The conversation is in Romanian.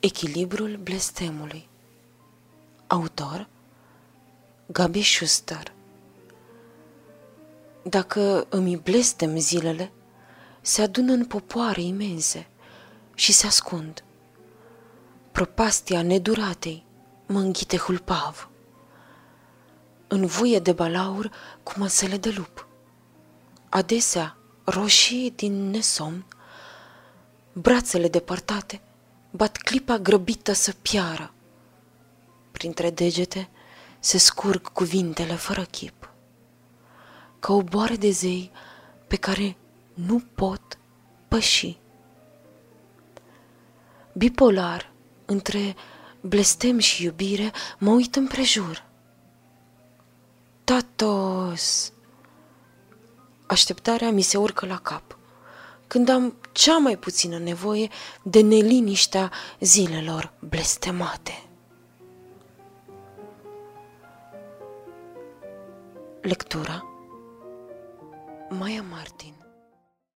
Echilibrul blestemului Autor Gabi Schuster Dacă îmi blestem zilele, se adună în popoare imense și se ascund. Propastia neduratei mă înghite hulpav. În vuie de balaur cu măsele de lup. Adesea, roșii din nesomn, brațele depărtate bat clipa grăbită să piară. Printre degete se scurg cuvintele fără chip, ca o boare de zei pe care nu pot păși. Bipolar, între blestem și iubire, mă uit împrejur. Tatos! Așteptarea mi se urcă la cap, când am cea mai puțină nevoie de neliniștea zilelor blestemate. Lectura Maya Martin